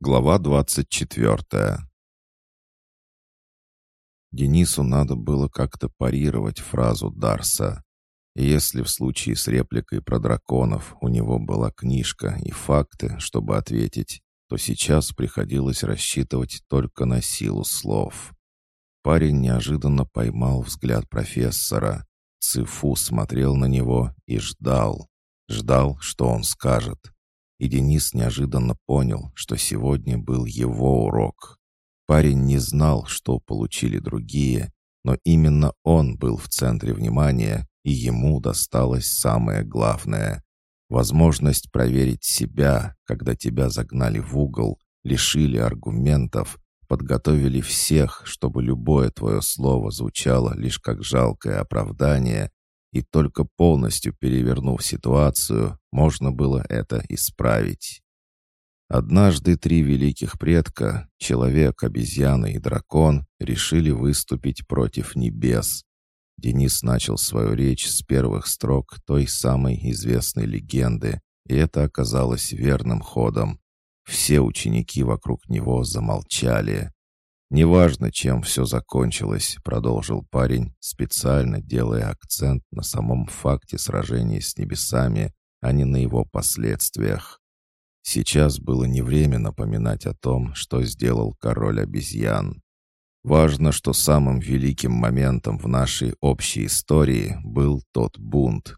Глава двадцать четвертая. Денису надо было как-то парировать фразу Дарса. И если в случае с репликой про драконов у него была книжка и факты, чтобы ответить, то сейчас приходилось рассчитывать только на силу слов. Парень неожиданно поймал взгляд профессора. Цифу смотрел на него и ждал. Ждал, что он скажет. И Денис неожиданно понял, что сегодня был его урок. Парень не знал, что получили другие, но именно он был в центре внимания, и ему досталось самое главное — возможность проверить себя, когда тебя загнали в угол, лишили аргументов, подготовили всех, чтобы любое твое слово звучало лишь как жалкое оправдание, и только полностью перевернув ситуацию, можно было это исправить. Однажды три великих предка, человек, обезьяна и дракон, решили выступить против небес. Денис начал свою речь с первых строк той самой известной легенды, и это оказалось верным ходом. Все ученики вокруг него замолчали. «Неважно, чем все закончилось», — продолжил парень, специально делая акцент на самом факте сражения с небесами, а не на его последствиях. Сейчас было не время напоминать о том, что сделал король обезьян. Важно, что самым великим моментом в нашей общей истории был тот бунт.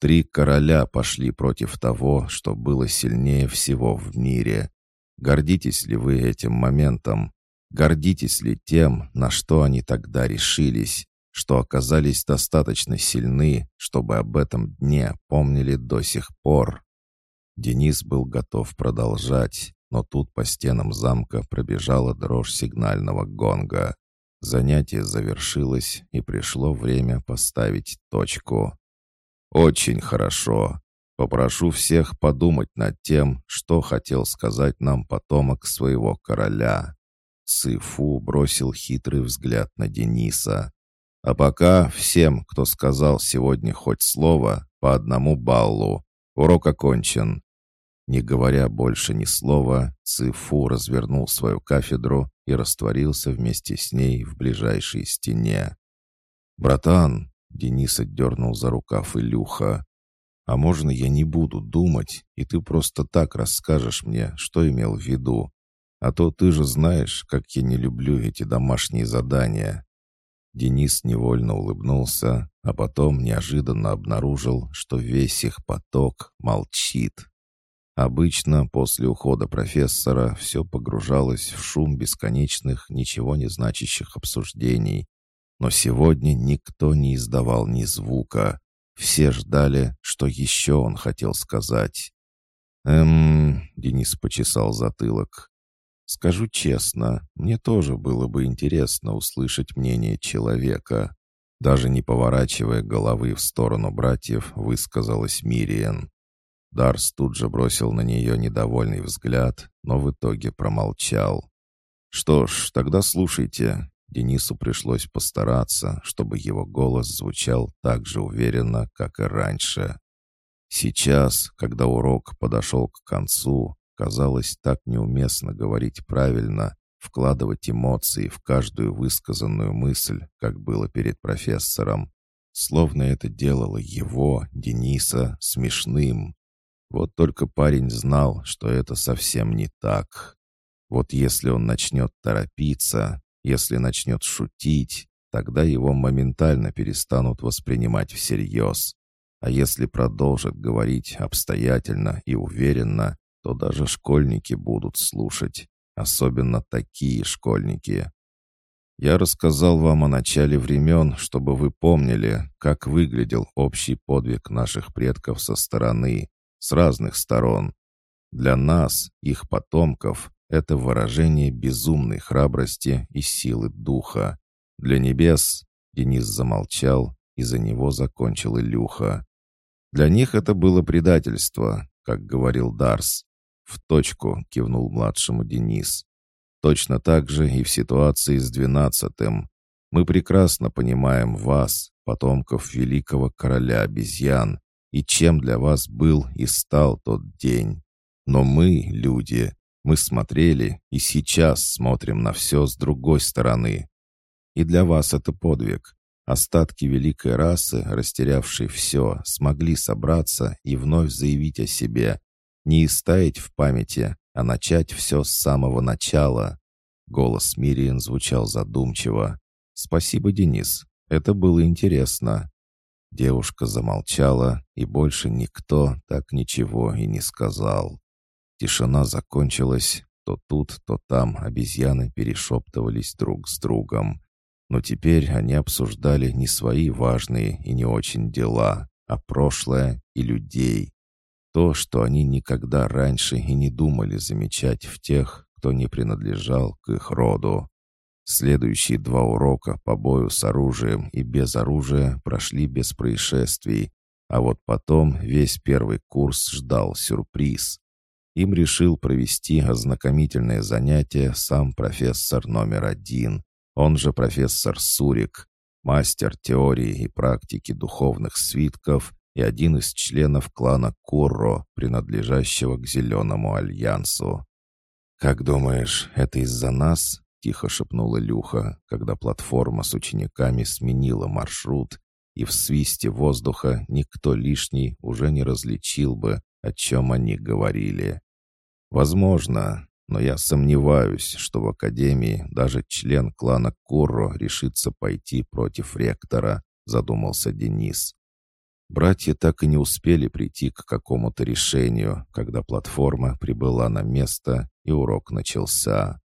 Три короля пошли против того, что было сильнее всего в мире. Гордитесь ли вы этим моментом? Гордитесь ли тем, на что они тогда решились, что оказались достаточно сильны, чтобы об этом дне помнили до сих пор? Денис был готов продолжать, но тут по стенам замка пробежала дрожь сигнального гонга. Занятие завершилось, и пришло время поставить точку. «Очень хорошо. Попрошу всех подумать над тем, что хотел сказать нам потомок своего короля. Цифу бросил хитрый взгляд на Дениса. «А пока всем, кто сказал сегодня хоть слово, по одному баллу. Урок окончен». Не говоря больше ни слова, Цифу развернул свою кафедру и растворился вместе с ней в ближайшей стене. «Братан!» — Денис отдернул за рукав Илюха. «А можно я не буду думать, и ты просто так расскажешь мне, что имел в виду? А то ты же знаешь, как я не люблю эти домашние задания». Денис невольно улыбнулся, а потом неожиданно обнаружил, что весь их поток молчит. Обычно после ухода профессора все погружалось в шум бесконечных, ничего не значащих обсуждений. Но сегодня никто не издавал ни звука. Все ждали, что еще он хотел сказать. «Эм...» — Денис почесал затылок. Скажу честно, мне тоже было бы интересно услышать мнение человека. Даже не поворачивая головы в сторону братьев, высказалась Мириен. Дарс тут же бросил на нее недовольный взгляд, но в итоге промолчал. «Что ж, тогда слушайте». Денису пришлось постараться, чтобы его голос звучал так же уверенно, как и раньше. Сейчас, когда урок подошел к концу, Казалось так неуместно говорить правильно, вкладывать эмоции в каждую высказанную мысль, как было перед профессором. Словно это делало его, Дениса, смешным. Вот только парень знал, что это совсем не так. Вот если он начнет торопиться, если начнет шутить, тогда его моментально перестанут воспринимать всерьез. А если продолжит говорить обстоятельно и уверенно, то даже школьники будут слушать, особенно такие школьники. Я рассказал вам о начале времен, чтобы вы помнили, как выглядел общий подвиг наших предков со стороны, с разных сторон. Для нас, их потомков, это выражение безумной храбрости и силы духа. Для небес Денис замолчал, и за него закончил Илюха. Для них это было предательство, как говорил Дарс. «В точку», — кивнул младшему Денис. «Точно так же и в ситуации с двенадцатым. Мы прекрасно понимаем вас, потомков великого короля обезьян, и чем для вас был и стал тот день. Но мы, люди, Мы смотрели и сейчас смотрим на все с другой стороны. И для вас это подвиг. Остатки великой расы, растерявшие все, смогли собраться и вновь заявить о себе. Не истаять в памяти, а начать все с самого начала. Голос Мириен звучал задумчиво. «Спасибо, Денис. Это было интересно». Девушка замолчала, и больше никто так ничего и не сказал. Тишина закончилась. То тут, то там обезьяны перешептывались друг с другом. Но теперь они обсуждали не свои важные и не очень дела, а прошлое и людей. То, что они никогда раньше и не думали замечать в тех, кто не принадлежал к их роду. Следующие два урока по бою с оружием и без оружия прошли без происшествий, а вот потом весь первый курс ждал сюрприз. Им решил провести ознакомительное занятие сам профессор номер один, он же профессор Сурик, мастер теории и практики духовных свитков и один из членов клана Курро, принадлежащего к Зеленому Альянсу. «Как думаешь, это из-за нас?» — тихо шепнула Люха, когда платформа с учениками сменила маршрут, и в свисте воздуха никто лишний уже не различил бы, о чем они говорили. Возможно, но я сомневаюсь, что в Академии даже член клана Курро решится пойти против ректора, задумался Денис. Братья так и не успели прийти к какому-то решению, когда платформа прибыла на место и урок начался.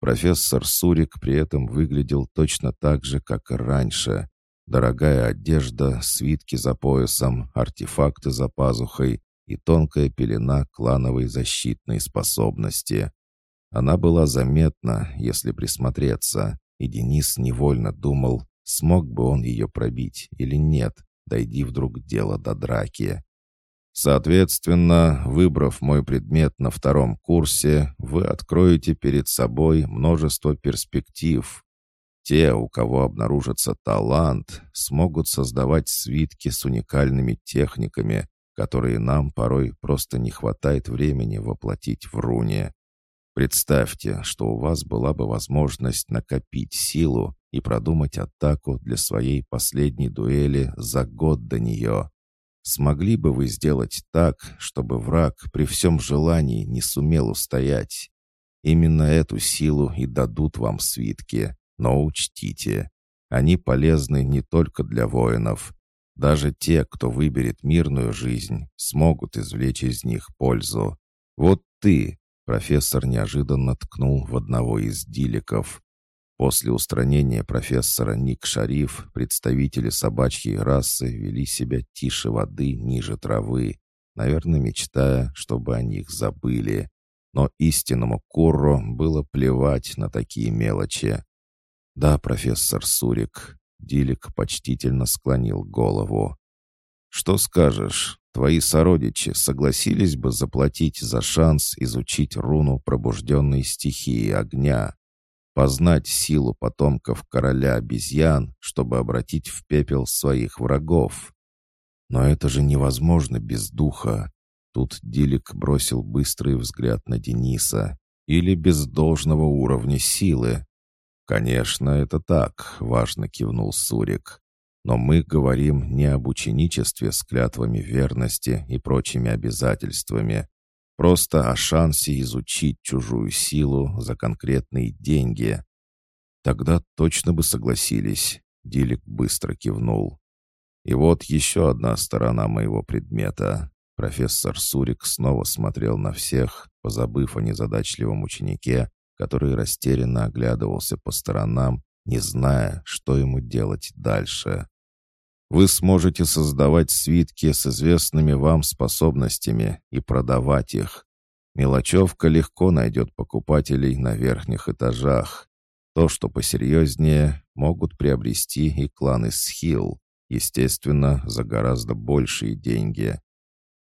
Профессор Сурик при этом выглядел точно так же, как и раньше. Дорогая одежда, свитки за поясом, артефакты за пазухой и тонкая пелена клановой защитной способности. Она была заметна, если присмотреться, и Денис невольно думал, смог бы он ее пробить или нет, дойди вдруг дело до драки. Соответственно, выбрав мой предмет на втором курсе, вы откроете перед собой множество перспектив. Те, у кого обнаружится талант, смогут создавать свитки с уникальными техниками, которые нам порой просто не хватает времени воплотить в руне. Представьте, что у вас была бы возможность накопить силу и продумать атаку для своей последней дуэли за год до нее. Смогли бы вы сделать так, чтобы враг при всем желании не сумел устоять? Именно эту силу и дадут вам свитки, но учтите, они полезны не только для воинов, даже те, кто выберет мирную жизнь, смогут извлечь из них пользу. Вот ты, профессор неожиданно ткнул в одного из диликов. После устранения профессора Ник Шариф представители собачьей расы вели себя тише воды, ниже травы, наверное, мечтая, чтобы о них забыли. Но истинному Курро было плевать на такие мелочи. «Да, профессор Сурик, Дилик почтительно склонил голову. «Что скажешь? Твои сородичи согласились бы заплатить за шанс изучить руну пробужденной стихии огня, познать силу потомков короля обезьян, чтобы обратить в пепел своих врагов? Но это же невозможно без духа. Тут Дилик бросил быстрый взгляд на Дениса. Или без должного уровня силы. «Конечно, это так», — важно кивнул Сурик. «Но мы говорим не об ученичестве с клятвами верности и прочими обязательствами, просто о шансе изучить чужую силу за конкретные деньги». «Тогда точно бы согласились», — Дилик быстро кивнул. «И вот еще одна сторона моего предмета». Профессор Сурик снова смотрел на всех, позабыв о незадачливом ученике, который растерянно оглядывался по сторонам, не зная, что ему делать дальше. Вы сможете создавать свитки с известными вам способностями и продавать их. Мелочевка легко найдет покупателей на верхних этажах. То, что посерьезнее, могут приобрести и кланы Схил, естественно, за гораздо большие деньги.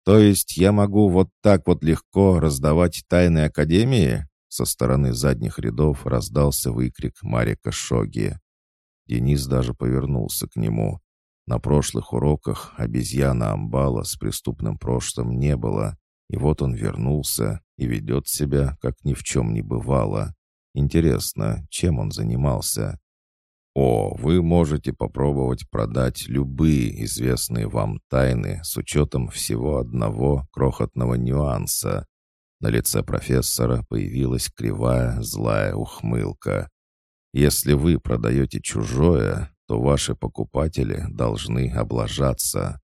То есть я могу вот так вот легко раздавать тайны Академии? Со стороны задних рядов раздался выкрик Марика Шоги. Денис даже повернулся к нему. На прошлых уроках обезьяна Амбала с преступным прошлым не было, И вот он вернулся и ведет себя, как ни в чем не бывало. Интересно, чем он занимался? О, вы можете попробовать продать любые известные вам тайны с учетом всего одного крохотного нюанса. На лице профессора появилась кривая злая ухмылка. Если вы продаете чужое, то ваши покупатели должны облажаться.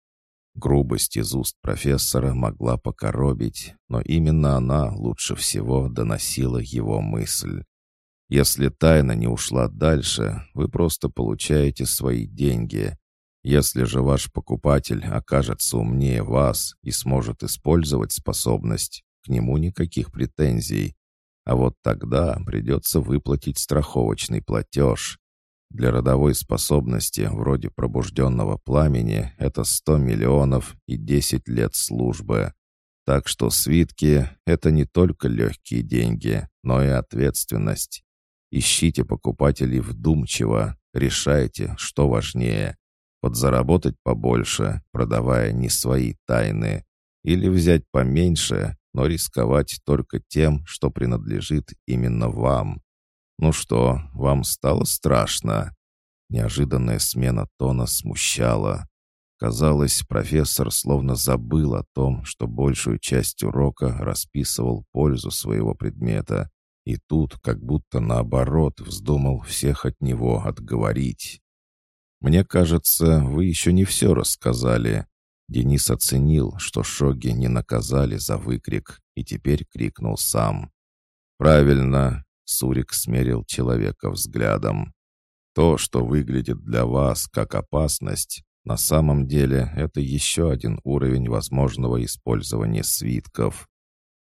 Грубость из уст профессора могла покоробить, но именно она лучше всего доносила его мысль. Если тайна не ушла дальше, вы просто получаете свои деньги. Если же ваш покупатель окажется умнее вас и сможет использовать способность, к нему никаких претензий. А вот тогда придется выплатить страховочный платеж. Для родовой способности, вроде пробужденного пламени, это 100 миллионов и 10 лет службы. Так что свитки — это не только легкие деньги, но и ответственность. Ищите покупателей вдумчиво, решайте, что важнее. Подзаработать побольше, продавая не свои тайны, или взять поменьше, но рисковать только тем, что принадлежит именно вам. Ну что, вам стало страшно? Неожиданная смена тона смущала. Казалось, профессор словно забыл о том, что большую часть урока расписывал пользу своего предмета и тут как будто наоборот вздумал всех от него отговорить. «Мне кажется, вы еще не все рассказали». Денис оценил, что Шоги не наказали за выкрик, и теперь крикнул сам. «Правильно», — Сурик смерил человека взглядом. «То, что выглядит для вас как опасность, на самом деле это еще один уровень возможного использования свитков.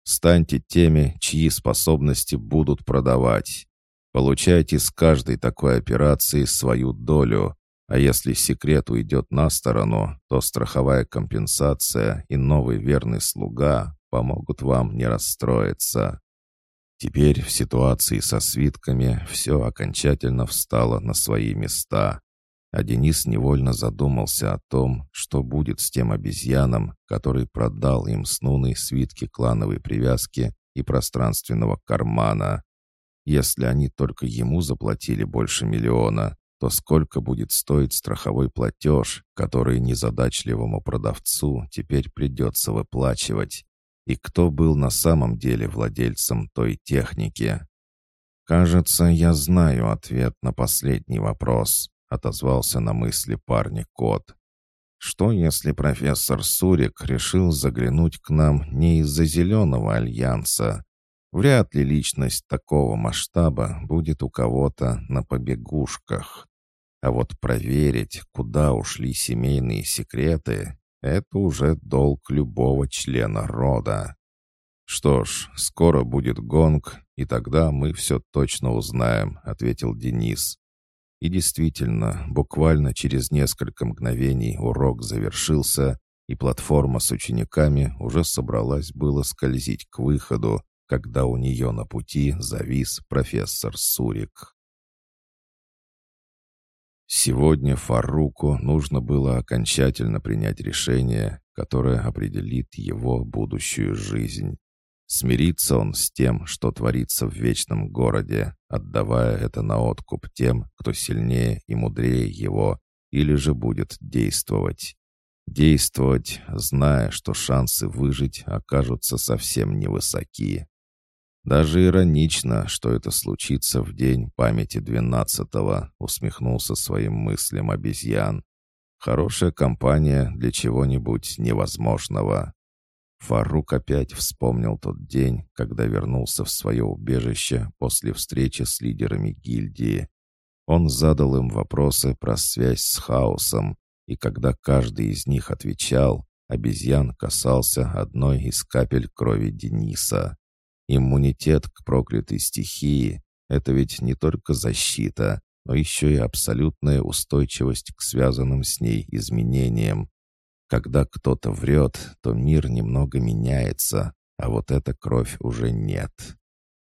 Станьте теми, чьи способности будут продавать. Получайте с каждой такой операции свою долю, а если секрет уйдет на сторону, то страховая компенсация и новый верный слуга помогут вам не расстроиться. Теперь в ситуации со свитками все окончательно встало на свои места а Денис невольно задумался о том, что будет с тем обезьяном, который продал им с Нуной свитки клановой привязки и пространственного кармана. Если они только ему заплатили больше миллиона, то сколько будет стоить страховой платеж, который незадачливому продавцу теперь придется выплачивать? И кто был на самом деле владельцем той техники? Кажется, я знаю ответ на последний вопрос отозвался на мысли парня кот. Что, если профессор Сурик решил заглянуть к нам не из-за Зеленого Альянса? Вряд ли личность такого масштаба будет у кого-то на побегушках. А вот проверить, куда ушли семейные секреты, это уже долг любого члена рода. «Что ж, скоро будет гонг, и тогда мы все точно узнаем», — ответил Денис. И действительно, буквально через несколько мгновений урок завершился, и платформа с учениками уже собралась было скользить к выходу, когда у нее на пути завис профессор Сурик. Сегодня Фаруку нужно было окончательно принять решение, которое определит его будущую жизнь. Смирится он с тем, что творится в вечном городе, отдавая это на откуп тем, кто сильнее и мудрее его, или же будет действовать. Действовать, зная, что шансы выжить окажутся совсем невысоки. Даже иронично, что это случится в день памяти двенадцатого, усмехнулся своим мыслям обезьян. Хорошая компания для чего-нибудь невозможного. Фарук опять вспомнил тот день, когда вернулся в свое убежище после встречи с лидерами гильдии. Он задал им вопросы про связь с хаосом, и когда каждый из них отвечал, обезьян касался одной из капель крови Дениса. Иммунитет к проклятой стихии — это ведь не только защита, но еще и абсолютная устойчивость к связанным с ней изменениям, когда кто-то врет, то мир немного меняется, а вот эта кровь уже нет.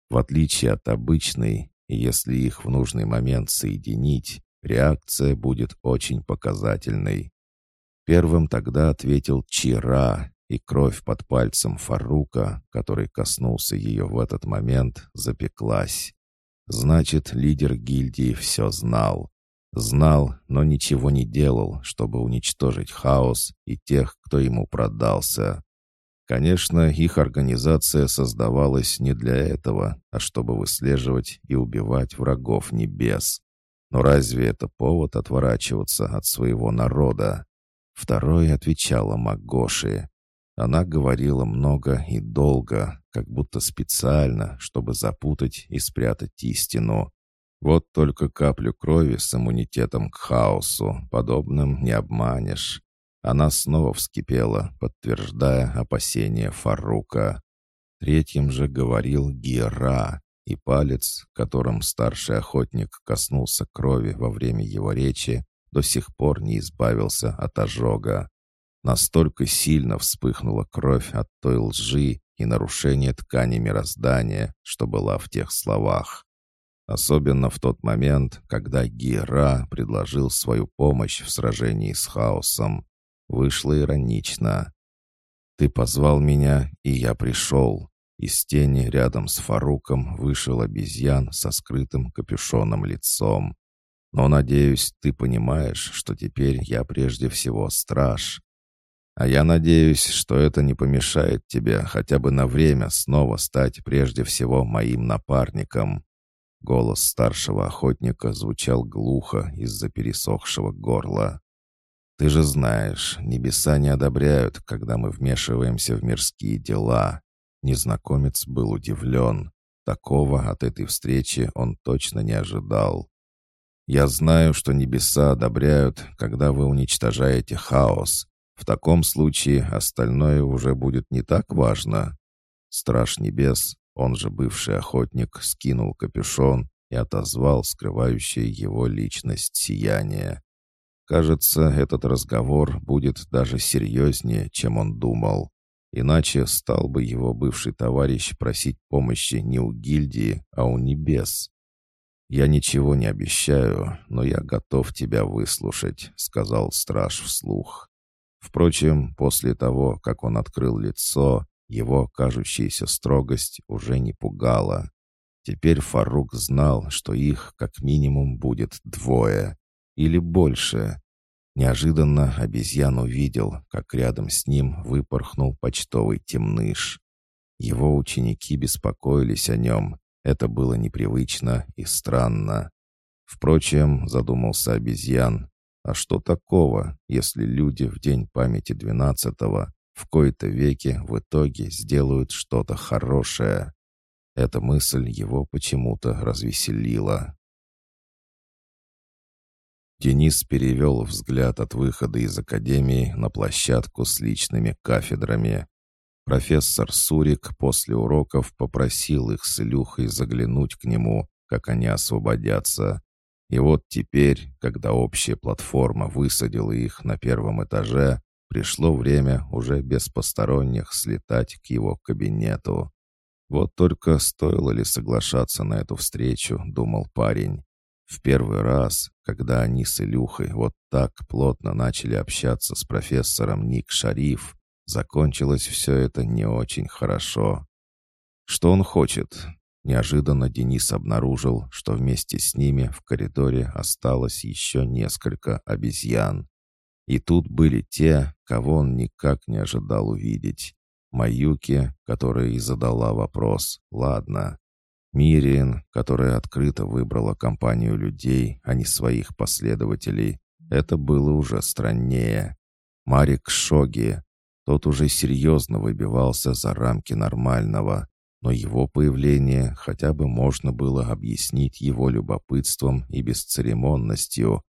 В отличие от обычной, если их в нужный момент соединить, реакция будет очень показательной. Первым тогда ответил Чира, и кровь под пальцем Фарука, который коснулся ее в этот момент, запеклась. Значит, лидер гильдии все знал. Знал, но ничего не делал, чтобы уничтожить хаос и тех, кто ему продался. Конечно, их организация создавалась не для этого, а чтобы выслеживать и убивать врагов небес. Но разве это повод отворачиваться от своего народа? Второй отвечала Магоши. Она говорила много и долго, как будто специально, чтобы запутать и спрятать истину. Вот только каплю крови с иммунитетом к хаосу, подобным не обманешь. Она снова вскипела, подтверждая опасения Фарука. Третьим же говорил Гера, и палец, которым старший охотник коснулся крови во время его речи, до сих пор не избавился от ожога. Настолько сильно вспыхнула кровь от той лжи и нарушения ткани мироздания, что была в тех словах. Особенно в тот момент, когда Гера предложил свою помощь в сражении с хаосом. Вышло иронично. «Ты позвал меня, и я пришел». Из тени рядом с Фаруком вышел обезьян со скрытым капюшоном лицом. «Но, надеюсь, ты понимаешь, что теперь я прежде всего страж. А я надеюсь, что это не помешает тебе хотя бы на время снова стать прежде всего моим напарником». Голос старшего охотника звучал глухо из-за пересохшего горла. «Ты же знаешь, небеса не одобряют, когда мы вмешиваемся в мирские дела». Незнакомец был удивлен. Такого от этой встречи он точно не ожидал. «Я знаю, что небеса одобряют, когда вы уничтожаете хаос. В таком случае остальное уже будет не так важно». Страж небес, он же бывший охотник, скинул капюшон и отозвал скрывающее его личность сияние. Кажется, этот разговор будет даже серьезнее, чем он думал. Иначе стал бы его бывший товарищ просить помощи не у гильдии, а у небес. «Я ничего не обещаю, но я готов тебя выслушать», — сказал страж вслух. Впрочем, после того, как он открыл лицо, его кажущаяся строгость уже не пугала. Теперь Фарук знал, что их как минимум будет двое или больше. Неожиданно обезьян увидел, как рядом с ним выпорхнул почтовый темныш. Его ученики беспокоились о нем. Это было непривычно и странно. Впрочем, задумался обезьян, а что такого, если люди в день памяти двенадцатого в кои-то веке в итоге сделают что-то хорошее. Эта мысль его почему-то развеселила. Денис перевел взгляд от выхода из академии на площадку с личными кафедрами. Профессор Сурик после уроков попросил их с Илюхой заглянуть к нему, как они освободятся. И вот теперь, когда общая платформа высадила их на первом этаже, Пришло время уже без посторонних слетать к его кабинету. Вот только стоило ли соглашаться на эту встречу, думал парень. В первый раз, когда они с Илюхой вот так плотно начали общаться с профессором Ник Шариф, закончилось все это не очень хорошо. Что он хочет? Неожиданно Денис обнаружил, что вместе с ними в коридоре осталось еще несколько обезьян. И тут были те, кого он никак не ожидал увидеть. Маюки, которая и задала вопрос «Ладно». Мириен, которая открыто выбрала компанию людей, а не своих последователей. Это было уже страннее. Марик Шоги. Тот уже серьезно выбивался за рамки нормального, но его появление хотя бы можно было объяснить его любопытством и бесцеремонностью.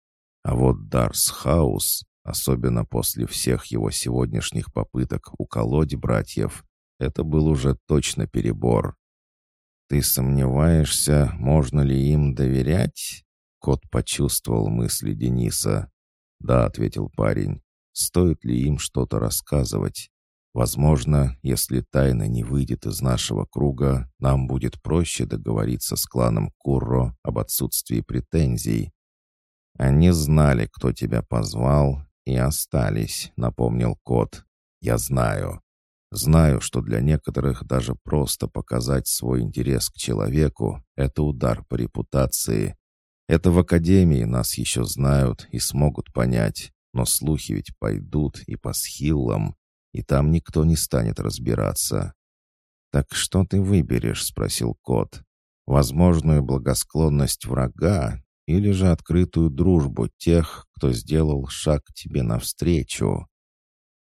А вот Дарс Хаус Особенно после всех его сегодняшних попыток уколоть братьев, это был уже точно перебор. «Ты сомневаешься, можно ли им доверять?» Кот почувствовал мысли Дениса. «Да», — ответил парень, — «стоит ли им что-то рассказывать? Возможно, если тайна не выйдет из нашего круга, нам будет проще договориться с кланом Курро об отсутствии претензий. Они знали, кто тебя позвал, и остались», — напомнил кот. «Я знаю. Знаю, что для некоторых даже просто показать свой интерес к человеку — это удар по репутации. Это в Академии нас еще знают и смогут понять, но слухи ведь пойдут и по схиллам, и там никто не станет разбираться. «Так что ты выберешь?» — спросил кот. «Возможную благосклонность врага или же открытую дружбу тех, кто сделал шаг тебе навстречу?»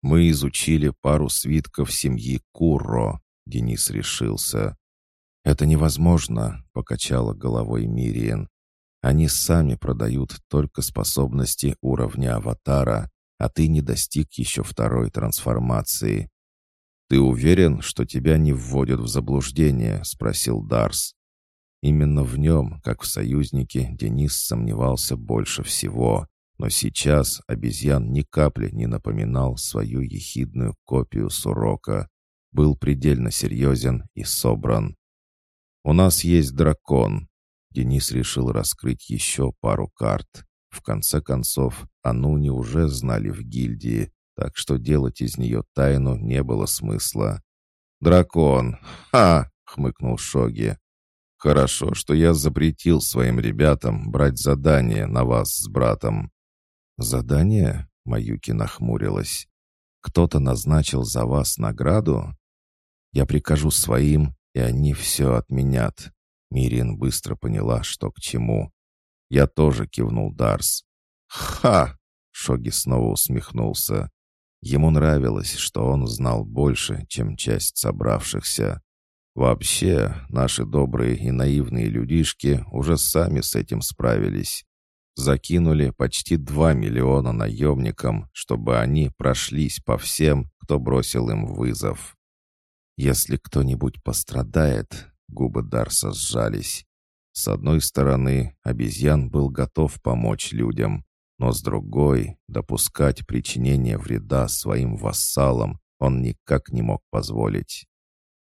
«Мы изучили пару свитков семьи Курро», — Денис решился. «Это невозможно», — покачала головой Мириен. «Они сами продают только способности уровня аватара, а ты не достиг еще второй трансформации. «Ты уверен, что тебя не вводят в заблуждение?» — спросил Дарс. Именно в нем, как в союзнике, Денис сомневался больше всего, но сейчас обезьян ни капли не напоминал свою ехидную копию Сурока, был предельно серьезен и собран. «У нас есть дракон». Денис решил раскрыть еще пару карт. В конце концов, Ануни уже знали в гильдии, так что делать из нее тайну не было смысла. «Дракон! Ха!» — хмыкнул Шоги. «Хорошо, что я запретил своим ребятам брать задание на вас с братом». «Задание?» — Маюки нахмурилась. «Кто-то назначил за вас награду?» «Я прикажу своим, и они все отменят». Мирин быстро поняла, что к чему. Я тоже кивнул Дарс. «Ха!» — Шоги снова усмехнулся. Ему нравилось, что он знал больше, чем часть собравшихся. Вообще, наши добрые и наивные людишки уже сами с этим справились. Закинули почти два миллиона наемникам, чтобы они прошлись по всем, кто бросил им вызов. Если кто-нибудь пострадает, губы Дарса сжались. С одной стороны, обезьян был готов помочь людям, но с другой, допускать причинение вреда своим вассалам он никак не мог позволить.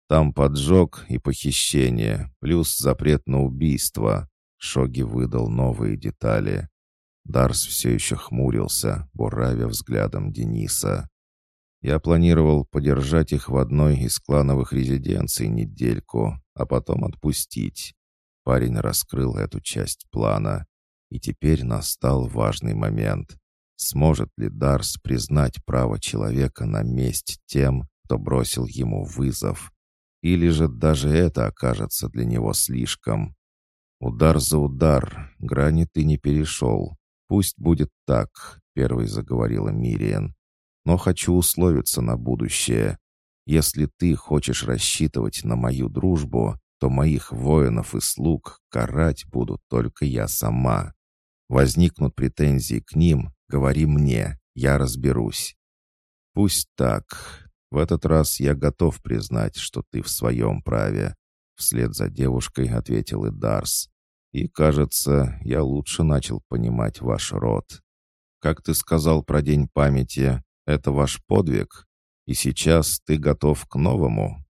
Там поджог и похищение, плюс запрет на убийство. Шоги выдал новые детали. Дарс все еще хмурился, буравя взглядом Дениса. Я планировал подержать их в одной из клановых резиденций недельку, а потом отпустить. Парень раскрыл эту часть плана. И теперь настал важный момент. Сможет ли Дарс признать право человека на месть тем, кто бросил ему вызов? Или же даже это окажется для него слишком? Удар за удар, грани ты не перешел. Пусть будет так, первой заговорила Мириен. Но хочу условиться на будущее. Если ты хочешь рассчитывать на мою дружбу, то моих воинов и слуг карать буду только я сама. Возникнут претензии к ним, говори мне, я разберусь. Пусть так. В этот раз я готов признать, что ты в своем праве. Вслед за девушкой ответил и Дарс. И, кажется, я лучше начал понимать ваш род. Как ты сказал про День памяти, это ваш подвиг? И сейчас ты готов к новому?